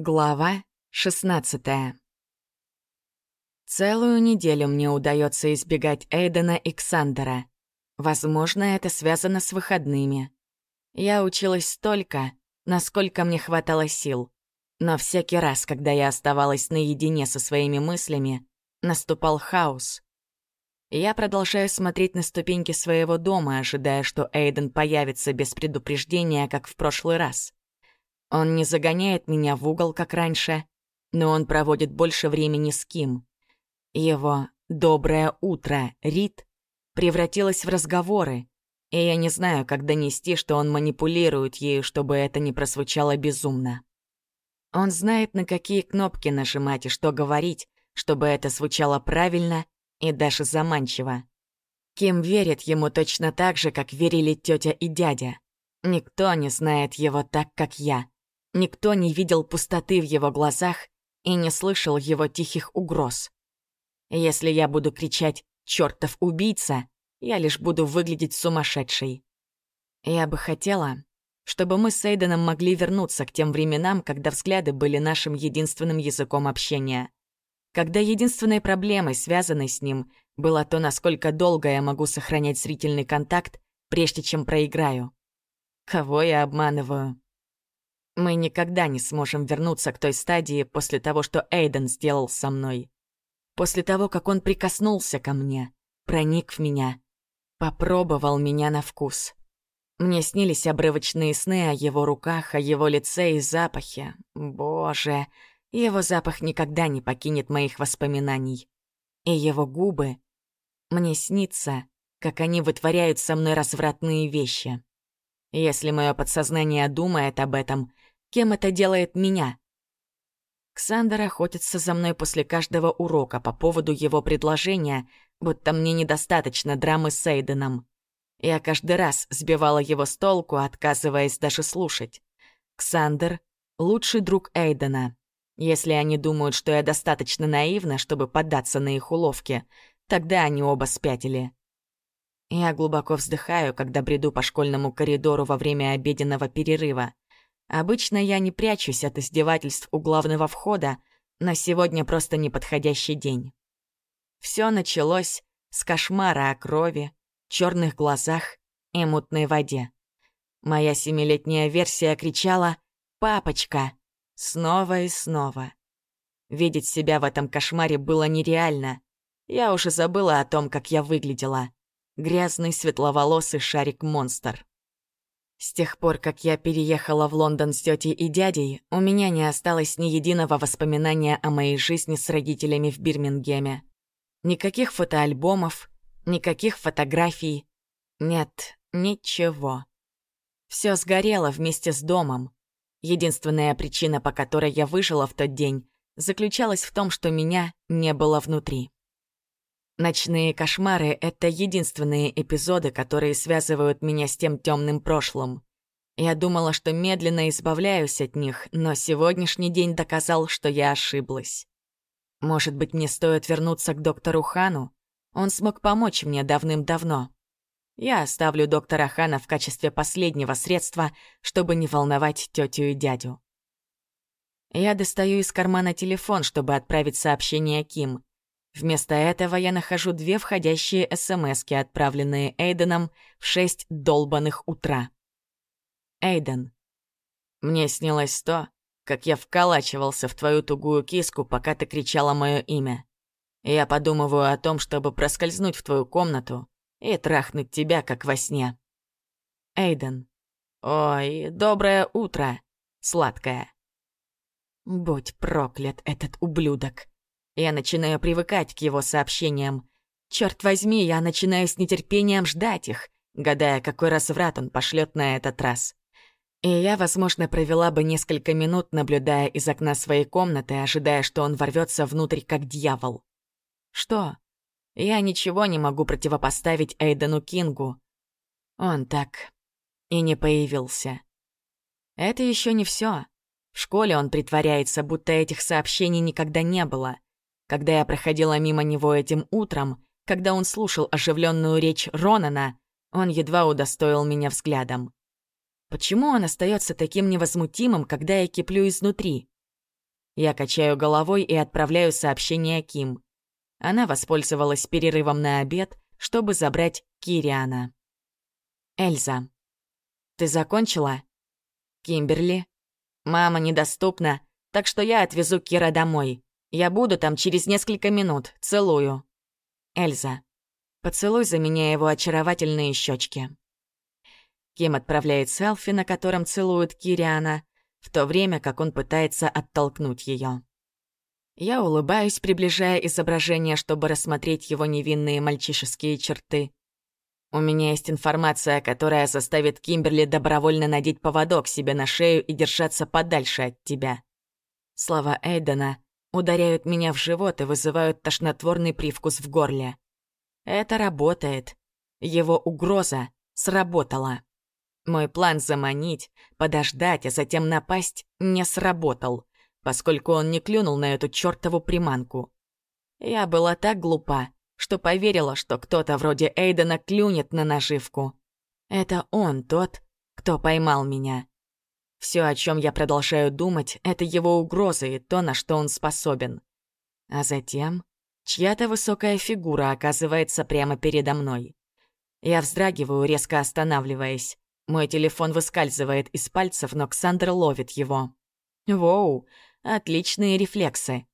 Глава 16 Целую неделю мне удается избегать Эйдена и Ксандера. Возможно, это связано с выходными. Я училась столько, насколько мне хватало сил. Но всякий раз, когда я оставалась наедине со своими мыслями, наступал хаос. Я продолжаю смотреть на ступеньки своего дома, ожидая, что Эйден появится без предупреждения, как в прошлый раз. Он не загоняет меня в угол, как раньше, но он проводит больше времени с Ким. Его «доброе утро, Рит» превратилось в разговоры, и я не знаю, как донести, что он манипулирует ею, чтобы это не прозвучало безумно. Он знает, на какие кнопки нажимать и что говорить, чтобы это звучало правильно и даже заманчиво. Ким верит ему точно так же, как верили тетя и дядя. Никто не знает его так, как я. Никто не видел пустоты в его глазах и не слышал его тихих угроз. Если я буду кричать «чертов убийца», я лишь буду выглядеть сумасшедшей. Я бы хотела, чтобы мы с Эйденом могли вернуться к тем временам, когда взгляды были нашим единственным языком общения. Когда единственной проблемой, связанной с ним, было то, насколько долго я могу сохранять зрительный контакт, прежде чем проиграю. Кого я обманываю? Мы никогда не сможем вернуться к той стадии после того, что Эйден сделал со мной. После того, как он прикоснулся ко мне, проник в меня, попробовал меня на вкус. Мне снились обрывочные сны о его руках, о его лице и запахе. Боже, его запах никогда не покинет моих воспоминаний. И его губы. Мне снится, как они вытворяют со мной развратные вещи. Если мое подсознание думает об этом, Кем это делает меня? Ксандер охотится за мной после каждого урока по поводу его предложения, будто мне недостаточно драмы с Эйденом. Я каждый раз сбивала его с толку, отказываясь даже слушать. Ксандер — лучший друг Эйдена. Если они думают, что я достаточно наивна, чтобы поддаться на их уловки, тогда они оба спятили. Я глубоко вздыхаю, когда бреду по школьному коридору во время обеденного перерыва. Обычно я не прячусь от издевательств у главного входа, но сегодня просто неподходящий день. Все началось с кошмара о крови, черных глазах и мутной воде. Моя семилетняя версия кричала «Папочка!» снова и снова. Видеть себя в этом кошмаре было нереально. Я уже забыла о том, как я выглядела. Грязный светловолосый шарик-монстр. С тех пор, как я переехала в Лондон с тетей и дядей, у меня не осталось ни единого воспоминания о моей жизни с родителями в Бирмингеме. Никаких фотоальбомов, никаких фотографий. Нет, ничего. Все сгорело вместе с домом. Единственная причина, по которой я выжила в тот день, заключалась в том, что меня не было внутри. Ночные кошмары — это единственные эпизоды, которые связывают меня с тем темным прошлым. Я думала, что медленно избавляюсь от них, но сегодняшний день доказал, что я ошиблась. Может быть, мне стоит вернуться к доктору Хану? Он смог помочь мне давным-давно. Я оставлю доктора Хана в качестве последнего средства, чтобы не волновать тетю и дядю. Я достаю из кармана телефон, чтобы отправить сообщение Ким. Вместо этого я нахожу две входящие СМСки, отправленные Эйденом в шесть долбанных утра. Эйден. Мне снилось то, как я вколачивался в твою тугую киску, пока ты кричала мое имя. Я подумываю о том, чтобы проскользнуть в твою комнату и трахнуть тебя, как во сне. Эйден. Ой, доброе утро, сладкое. Будь проклят этот ублюдок. Я начинаю привыкать к его сообщениям. Черт возьми, я начинаю с нетерпением ждать их, гадая, какой разврат он пошлет на этот раз. И я, возможно, провела бы несколько минут, наблюдая из окна своей комнаты, ожидая, что он ворвется внутрь как дьявол. Что? Я ничего не могу противопоставить Эйдену Кингу. Он так и не появился. Это еще не все. В школе он притворяется, будто этих сообщений никогда не было. Когда я проходила мимо него этим утром, когда он слушал оживленную речь Ронана, он едва удостоил меня взглядом. Почему он остается таким невозмутимым, когда я киплю изнутри? Я качаю головой и отправляю сообщение Ким. Она воспользовалась перерывом на обед, чтобы забрать Кириана. Эльза. «Ты закончила?» «Кимберли?» «Мама недоступна, так что я отвезу Кира домой. Я буду там через несколько минут. Целую». Эльза. «Поцелуй за меня его очаровательные щечки. Ким отправляет селфи, на котором целует Кириана, в то время как он пытается оттолкнуть ее. Я улыбаюсь, приближая изображение, чтобы рассмотреть его невинные мальчишеские черты. У меня есть информация, которая заставит Кимберли добровольно надеть поводок себе на шею и держаться подальше от тебя. Слова Эйдена ударяют меня в живот и вызывают тошнотворный привкус в горле. Это работает. Его угроза сработала. Мой план заманить, подождать, а затем напасть не сработал, поскольку он не клюнул на эту чёртову приманку. Я была так глупа, что поверила, что кто-то вроде Эйдена клюнет на наживку. Это он тот, кто поймал меня. Все, о чем я продолжаю думать, это его угрозы и то, на что он способен. А затем чья-то высокая фигура оказывается прямо передо мной. Я вздрагиваю, резко останавливаясь. Мой телефон выскальзывает из пальцев, но Ксандр ловит его. Воу, отличные рефлексы.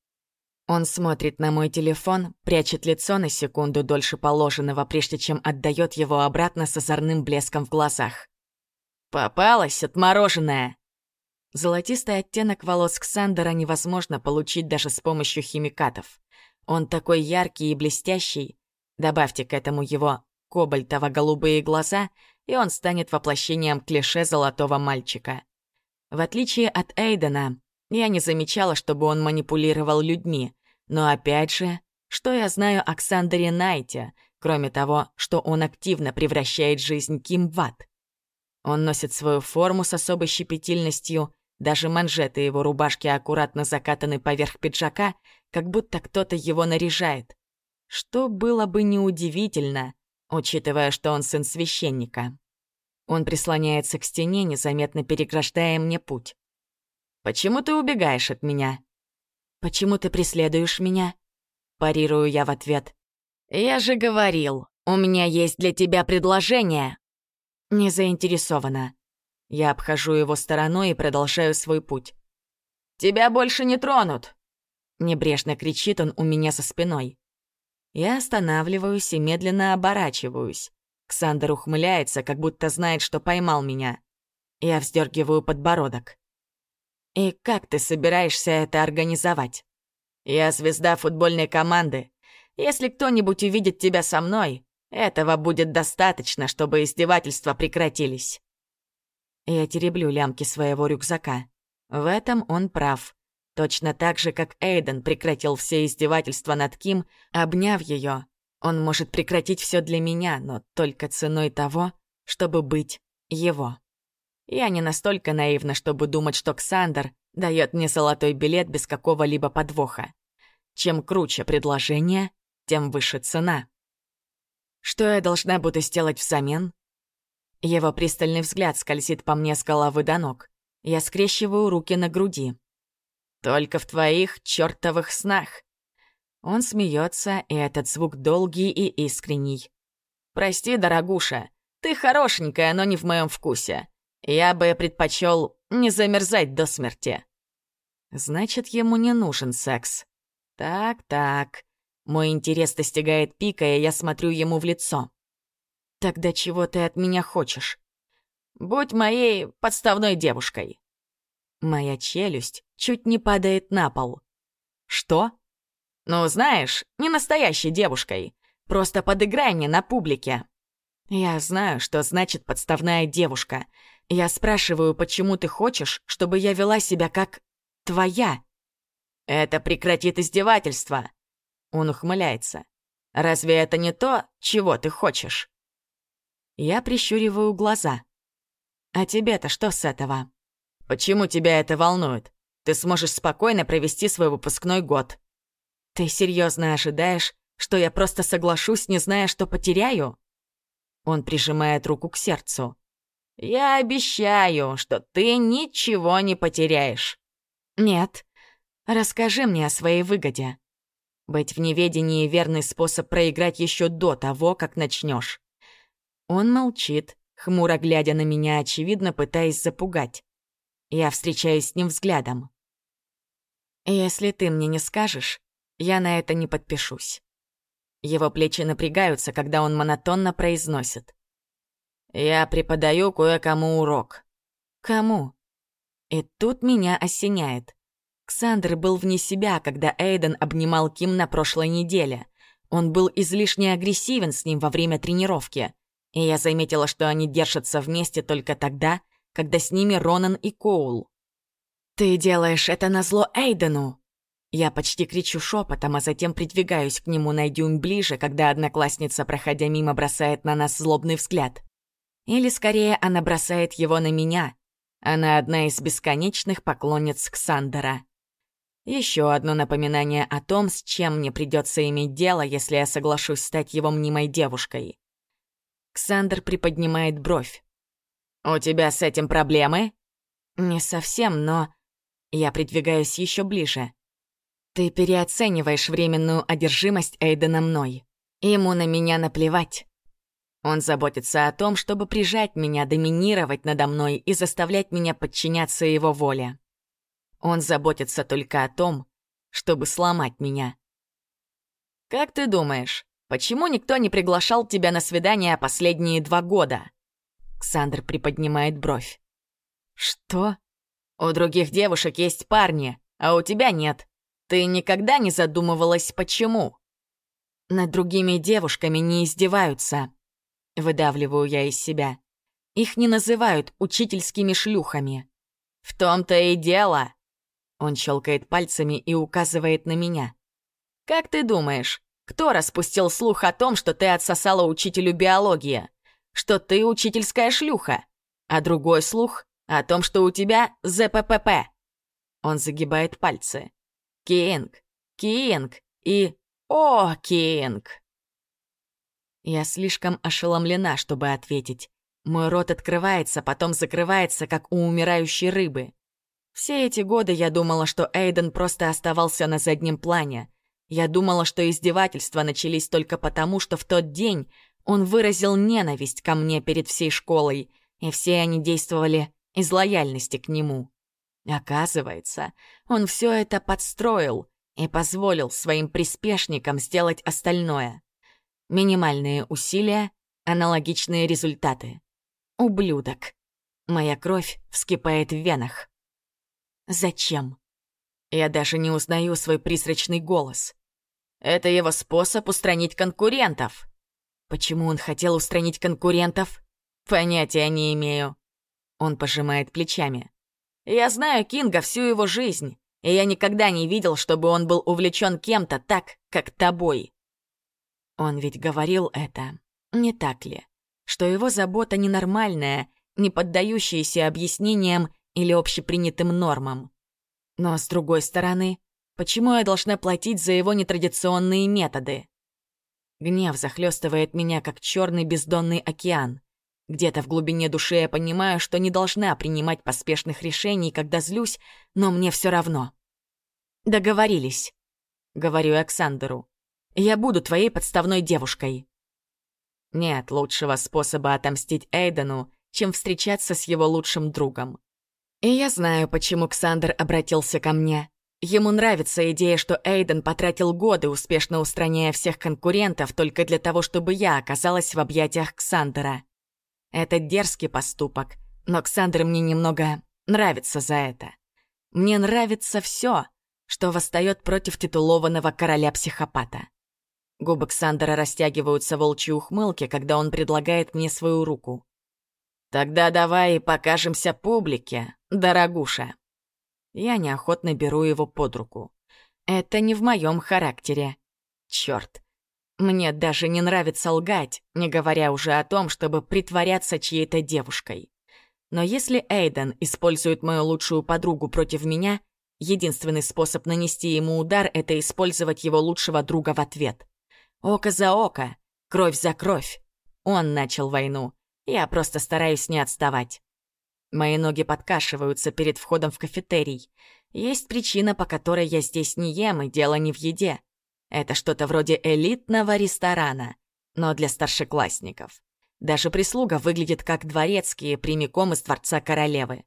Он смотрит на мой телефон, прячет лицо на секунду дольше положенного, прежде чем отдает его обратно с озорным блеском в глазах. «Попалась, отмороженная!» Золотистый оттенок волос Ксандера невозможно получить даже с помощью химикатов. Он такой яркий и блестящий. Добавьте к этому его кобальтово-голубые глаза, и он станет воплощением клише золотого мальчика. В отличие от Эйдена, я не замечала, чтобы он манипулировал людьми. Но опять же, что я знаю о Ксандере Найте, кроме того, что он активно превращает жизнь Ким в ад? Он носит свою форму с особой щепетильностью, даже манжеты его рубашки аккуратно закатаны поверх пиджака, как будто кто-то его наряжает. Что было бы неудивительно, учитывая, что он сын священника. Он прислоняется к стене, незаметно переграждая мне путь. Почему ты убегаешь от меня? Почему ты преследуешь меня? Парирую я в ответ. Я же говорил, у меня есть для тебя предложение. Не заинтересована. Я обхожу его стороной и продолжаю свой путь. «Тебя больше не тронут!» Небрежно кричит он у меня за спиной. Я останавливаюсь и медленно оборачиваюсь. Ксандер ухмыляется, как будто знает, что поймал меня. Я вздергиваю подбородок. И как ты собираешься это организовать? Я звезда футбольной команды. Если кто-нибудь увидит тебя со мной, этого будет достаточно, чтобы издевательства прекратились. Я тереблю лямки своего рюкзака. В этом он прав. Точно так же, как Эйден прекратил все издевательства над Ким, обняв ее. Он может прекратить все для меня, но только ценой того, чтобы быть его. Я не настолько наивна, чтобы думать, что Ксандр дает мне золотой билет без какого-либо подвоха. Чем круче предложение, тем выше цена. Что я должна буду сделать взамен? Его пристальный взгляд скользит по мне с головы до ног. Я скрещиваю руки на груди. Только в твоих чертовых снах. Он смеется, и этот звук долгий и искренний. «Прости, дорогуша, ты хорошенькая, но не в моем вкусе. Я бы предпочел не замерзать до смерти. Значит, ему не нужен секс. Так-так. Мой интерес достигает пика, и я смотрю ему в лицо. Тогда чего ты от меня хочешь? Будь моей подставной девушкой. Моя челюсть чуть не падает на пол. Что? Ну, знаешь, не настоящей девушкой. Просто подыграй мне на публике. Я знаю, что значит подставная девушка — я спрашиваю, почему ты хочешь, чтобы я вела себя как твоя? Это прекратит издевательство. Он ухмыляется. Разве это не то, чего ты хочешь? Я прищуриваю глаза. А тебе-то что с этого? Почему тебя это волнует? Ты сможешь спокойно провести свой выпускной год. Ты серьезно ожидаешь, что я просто соглашусь, не зная, что потеряю? Он прижимает руку к сердцу. Я обещаю, что ты ничего не потеряешь. Нет, Расскажи мне о своей выгоде. Быть в неведении — верный способ проиграть еще до того, как начнешь. Он молчит, хмуро глядя на меня, очевидно, пытаясь запугать. Я встречаюсь с ним взглядом. «Если ты мне не скажешь, я на это не подпишусь». Его плечи напрягаются, когда он монотонно произносит. «Я преподаю кое-кому урок». «Кому?» И тут меня осеняет. Ксандр был вне себя, когда Эйден обнимал Ким на прошлой неделе. Он был излишне агрессивен с ним во время тренировки. И я заметила, что они держатся вместе только тогда, когда с ними Ронан и Коул. «Ты делаешь это назло Эйдену!» Я почти кричу шепотом, а затем придвигаюсь к нему на дюйм ближе, когда одноклассница, проходя мимо, бросает на нас злобный взгляд. Или скорее она бросает его на меня. Она одна из бесконечных поклонниц Ксандера. Еще одно напоминание о том, с чем мне придется иметь дело, если я соглашусь стать его мнимой девушкой. Ксандер приподнимает бровь. «У тебя с этим проблемы?» «Не совсем, но...» Я придвигаюсь еще ближе. «Ты переоцениваешь временную одержимость Эйдена мной. Ему на меня наплевать. Он заботится о том, чтобы прижать меня, доминировать надо мной и заставлять меня подчиняться его воле. Он заботится только о том, чтобы сломать меня. «Как ты думаешь, почему никто не приглашал тебя на свидание последние два года?» Ксандр приподнимает бровь. «Что?» «У других девушек есть парни, а у тебя нет. Ты никогда не задумывалась, почему?» «Над другими девушками не издеваются», — выдавливаю я из себя. «Их не называют учительскими шлюхами». «В том-то и дело», он щелкает пальцами и указывает на меня. «Как ты думаешь, кто распустил слух о том, что ты отсосала учителю биологии? Что ты учительская шлюха? А другой слух о том, что у тебя ЗППП?» Он загибает пальцы. «Кинг, Кинг и... О, Кинг!» Я слишком ошеломлена, чтобы ответить. Мой рот открывается, потом закрывается, как у умирающей рыбы. Все эти годы я думала, что Эйден просто оставался на заднем плане. Я думала, что издевательства начались только потому, что в тот день он выразил ненависть ко мне перед всей школой, и все они действовали из лояльности к нему. Оказывается, он все это подстроил и позволил своим приспешникам сделать остальное. Минимальные усилия, аналогичные результаты. Ублюдок. Моя кровь вскипает в венах. Зачем? Я даже не узнаю свой призрачный голос. Это его способ устранить конкурентов. Почему он хотел устранить конкурентов? Понятия не имею. Он пожимает плечами. Я знаю Кинга всю его жизнь, и я никогда не видел, чтобы он был увлечен кем-то так, как тобой. Он ведь говорил это, не так ли? Что его забота ненормальная, не поддающаяся объяснениям или общепринятым нормам. Но с другой стороны, почему я должна платить за его нетрадиционные методы? Гнев захлестывает меня, как черный бездонный океан. Где-то в глубине души я понимаю, что не должна принимать поспешных решений, когда злюсь, но мне все равно. «Договорились», — говорю Александру. «Я буду твоей подставной девушкой». Нет лучшего способа отомстить Эйдену, чем встречаться с его лучшим другом. И я знаю, почему Ксандр обратился ко мне. Ему нравится идея, что Эйден потратил годы, успешно устраняя всех конкурентов, только для того, чтобы я оказалась в объятиях Ксандера. Это дерзкий поступок, но Ксандр мне немного нравится за это. Мне нравится все, что восстает против титулованного короля-психопата. Губы Ксандера растягиваются волчьи ухмылки, когда он предлагает мне свою руку. «Тогда давай покажемся публике, дорогуша». Я неохотно беру его под руку. Это не в моем характере. Черт. Мне даже не нравится лгать, не говоря уже о том, чтобы притворяться чьей-то девушкой. Но если Эйден использует мою лучшую подругу против меня, единственный способ нанести ему удар — это использовать его лучшего друга в ответ. Око за око, кровь за кровь. Он начал войну, я просто стараюсь не отставать. Мои ноги подкашиваются перед входом в кафетерий. Есть причина, по которой я здесь не ем, и дело не в еде. Это что-то вроде элитного ресторана, но для старшеклассников. Даже прислуга выглядит как дворецкие прямиком из дворца королевы.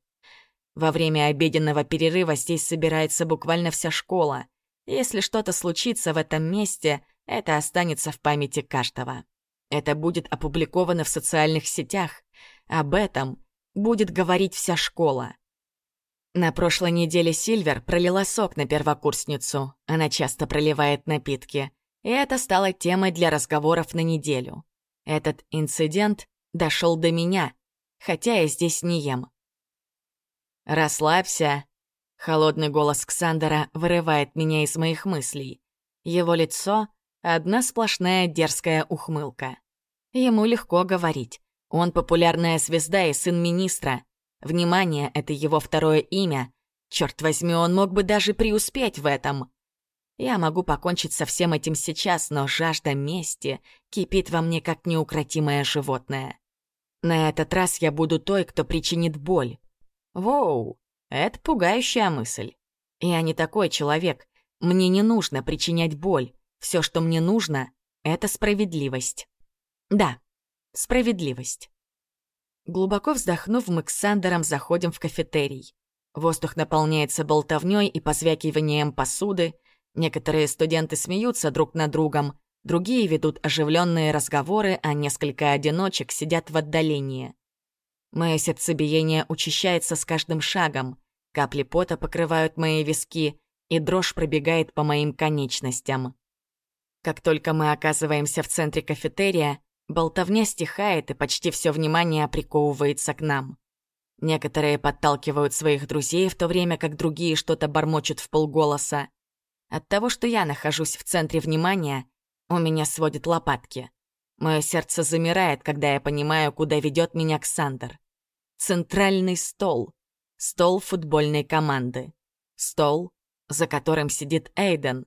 Во время обеденного перерыва здесь собирается буквально вся школа. Если что-то случится в этом месте, это останется в памяти каждого. Это будет опубликовано в социальных сетях. Об этом будет говорить вся школа. На прошлой неделе Сильвер пролила сок на первокурсницу. Она часто проливает напитки. И это стало темой для разговоров на неделю. Этот инцидент дошел до меня, хотя я здесь не ем. «Расслабься», — холодный голос Ксандера вырывает меня из моих мыслей. Его лицо — одна сплошная дерзкая ухмылка. Ему легко говорить. Он популярная звезда и сын министра. Внимание — это его второе имя. Черт возьми, он мог бы даже преуспеть в этом. Я могу покончить со всем этим сейчас, но жажда мести кипит во мне, как неукротимое животное. На этот раз я буду той, кто причинит боль. Воу, это пугающая мысль. Я не такой человек. Мне не нужно причинять боль. Все, что мне нужно, — это справедливость. Да, справедливость. Глубоко вздохнув, мы с Сандером заходим в кафетерий. Воздух наполняется болтовнёй и позвякиванием посуды. Некоторые студенты смеются друг над другом, другие ведут оживленные разговоры, а несколько одиночек сидят в отдалении. Мое сердцебиение учащается с каждым шагом, капли пота покрывают мои виски, и дрожь пробегает по моим конечностям. Как только мы оказываемся в центре кафетерия, болтовня стихает, и почти все внимание приковывается к нам. Некоторые подталкивают своих друзей, в то время как другие что-то бормочут в полголоса. От того, что я нахожусь в центре внимания, у меня сводит лопатки. Мое сердце замирает, когда я понимаю, куда ведет меня Ксандр. Центральный стол. Стол футбольной команды. Стол, за которым сидит Эйден.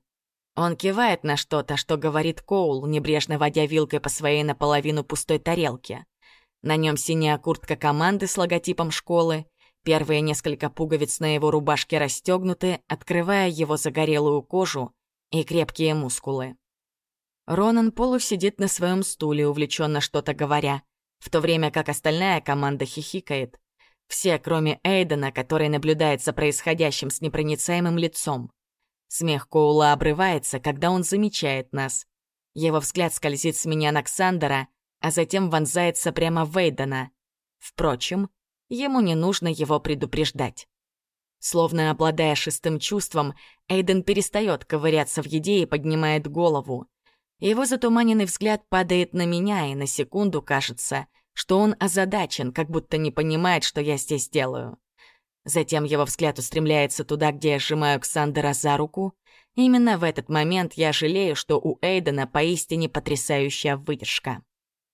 Он кивает на что-то, что говорит Коул, небрежно водя вилкой по своей наполовину пустой тарелке. На нем синяя куртка команды с логотипом школы. Первые несколько пуговиц на его рубашке расстегнуты, открывая его загорелую кожу и крепкие мускулы. Ронан Полу сидит на своем стуле, увлеченно что-то говоря, в то время как остальная команда хихикает. Все, кроме Эйдена, который наблюдает за происходящим с непроницаемым лицом. Смех Коула обрывается, когда он замечает нас. Его взгляд скользит с меня на Ксандера, а затем вонзается прямо в Эйдена. Впрочем, ему не нужно его предупреждать. Словно обладая шестым чувством, Эйден перестает ковыряться в еде и поднимает голову. Его затуманенный взгляд падает на меня, и на секунду кажется, что он озадачен, как будто не понимает, что я здесь делаю. Затем его взгляд устремляется туда, где я сжимаю Ксандера за руку. Именно в этот момент я жалею, что у Эйдена поистине потрясающая выдержка.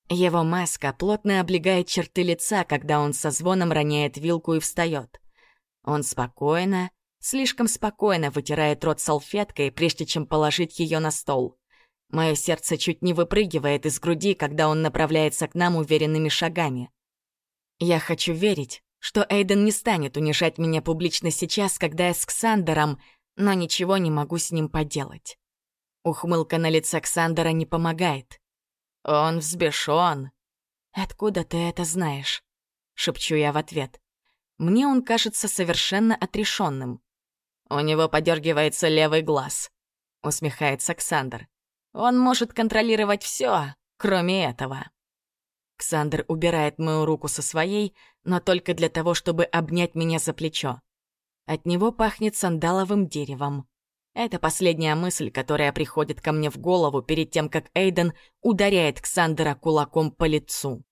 Его маска плотно облегает черты лица, когда он со звоном роняет вилку и встает. Он спокойно, слишком спокойно вытирает рот салфеткой, прежде чем положить ее на стол. Мое сердце чуть не выпрыгивает из груди, когда он направляется к нам уверенными шагами. Я хочу верить, что Эйден не станет унижать меня публично сейчас, когда я с Ксандером, но ничего не могу с ним поделать. Ухмылка на лице Ксандера не помогает. Он взбешен. «Откуда ты это знаешь?» — шепчу я в ответ. Мне он кажется совершенно отрешенным. «У него подергивается левый глаз», — усмехается Ксандер. Он может контролировать все, кроме этого. Ксандр убирает мою руку со своей, но только для того, чтобы обнять меня за плечо. От него пахнет сандаловым деревом. Это последняя мысль, которая приходит ко мне в голову перед тем, как Эйден ударяет Ксандера кулаком по лицу.